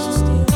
Zo prachtig, maar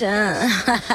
神。哈哈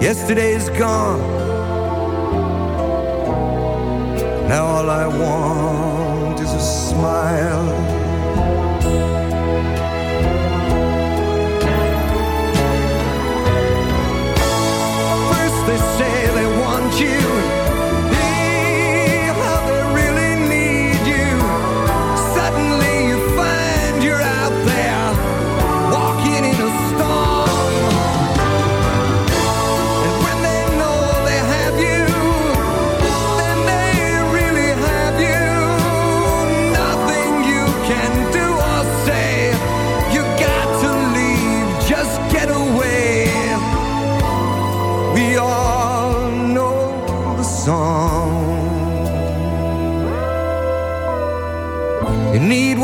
Yesterday is gone. Now all I want is a smile.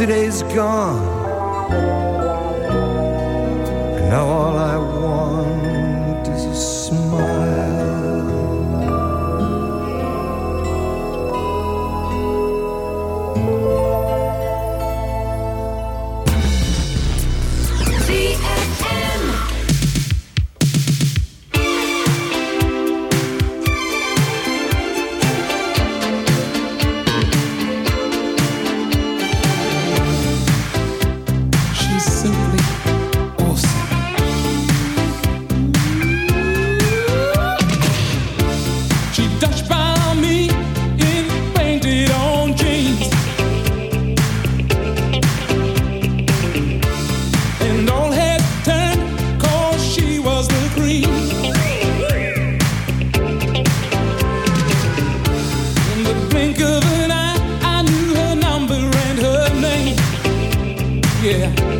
Yesterday's gone, Yeah.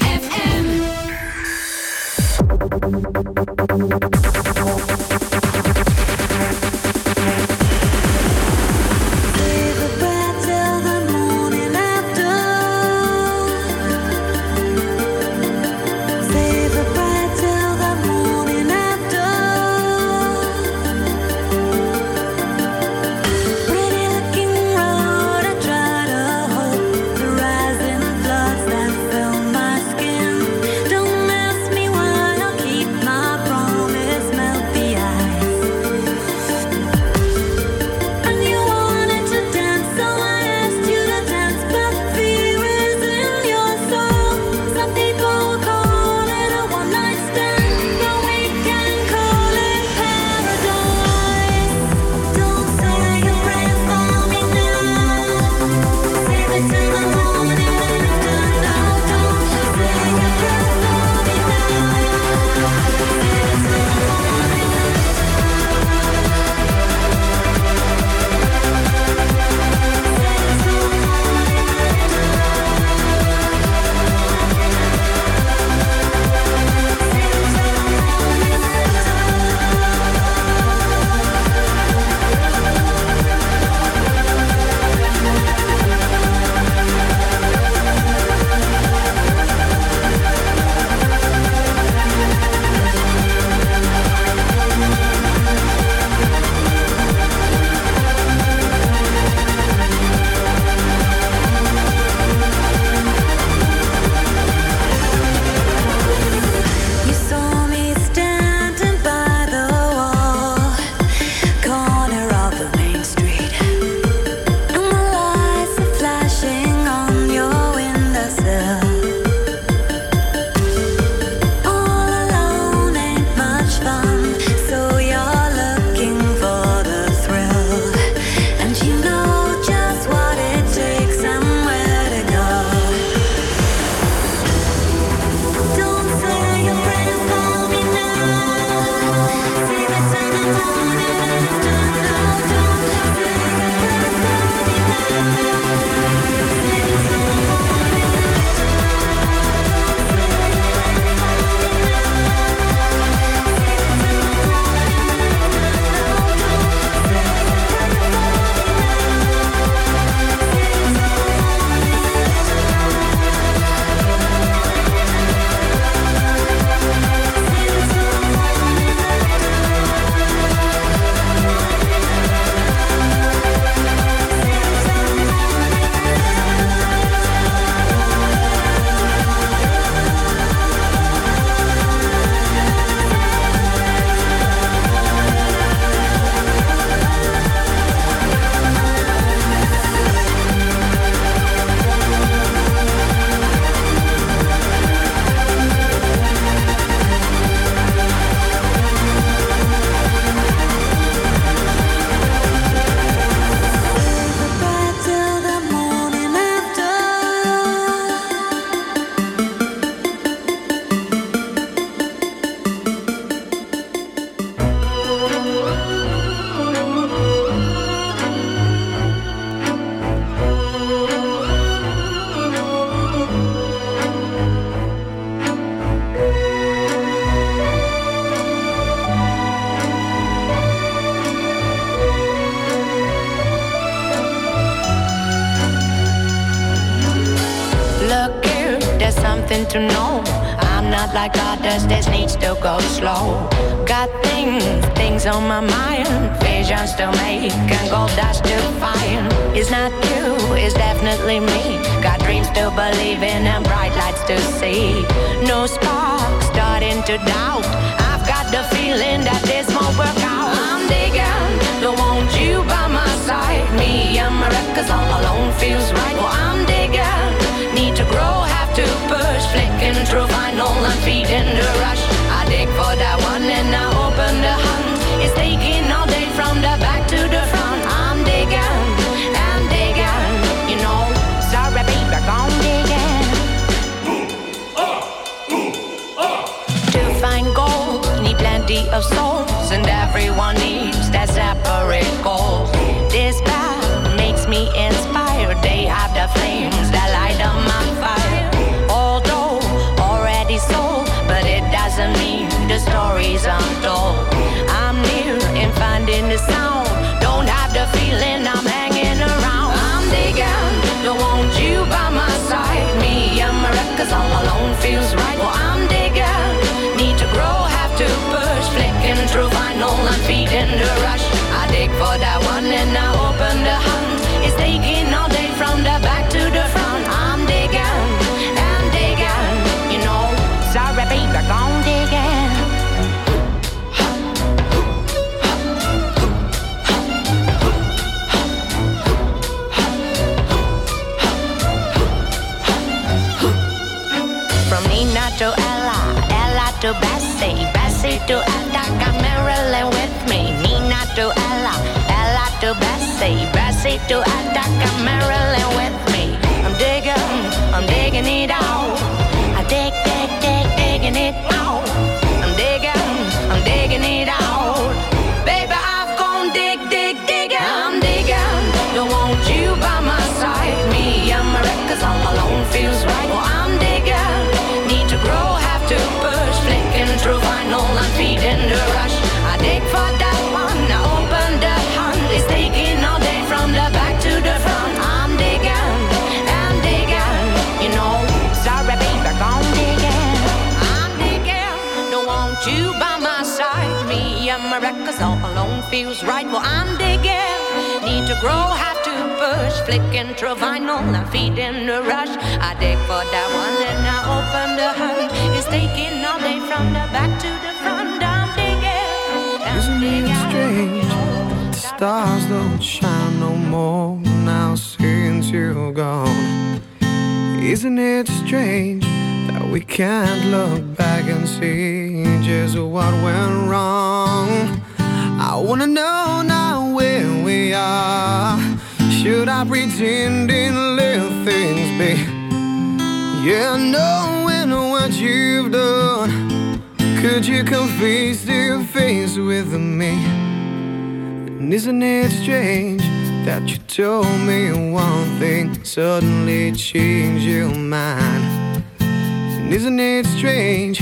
Feels right. Well, I'm digging, need to grow, have to push. Flicking through vinyl and feeding the rush. I dig for that one and I open the hunt. It's taking all day from the back to the front. I'm digging, and digging, you know. Sorry, baby, I'm digging. To find gold, need plenty of souls, and everyone needs stories untold. I'm near and finding the sound. Don't have the feeling I'm hanging around. I'm digging, don't want you by my side. Me and my records all alone feels right. Well, I'm to Ella, Ella to Bessie, Bessie to Attica, Marilyn with me. I'm digging, I'm digging it out. I dig, dig, dig, digging it out. Feels right. Well, I'm digging, need to grow, have to push. Flicking through vinyl and feeding the rush. I dig for that one, and I open the hunt. It's taking all day from the back to the front. I'm digging, and Isn't it strange? The stars don't shine no more now since you're gone. Isn't it strange that we can't look back and see just what went wrong? I wanna know now where we are. Should I pretend and let things be? Yeah, knowing what you've done. Could you come face to face with me? And isn't it strange that you told me one thing, suddenly changed your mind? And isn't it strange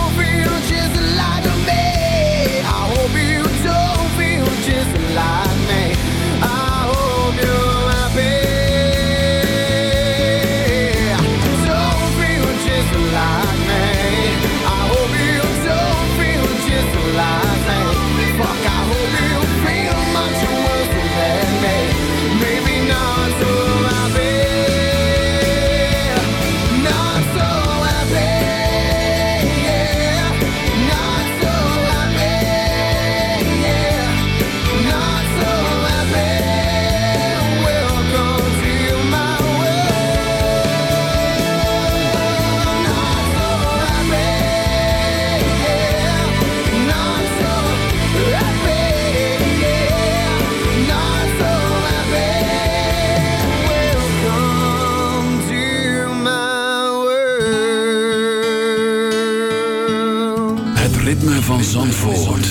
Zandvoort.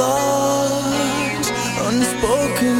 thoughts unspoken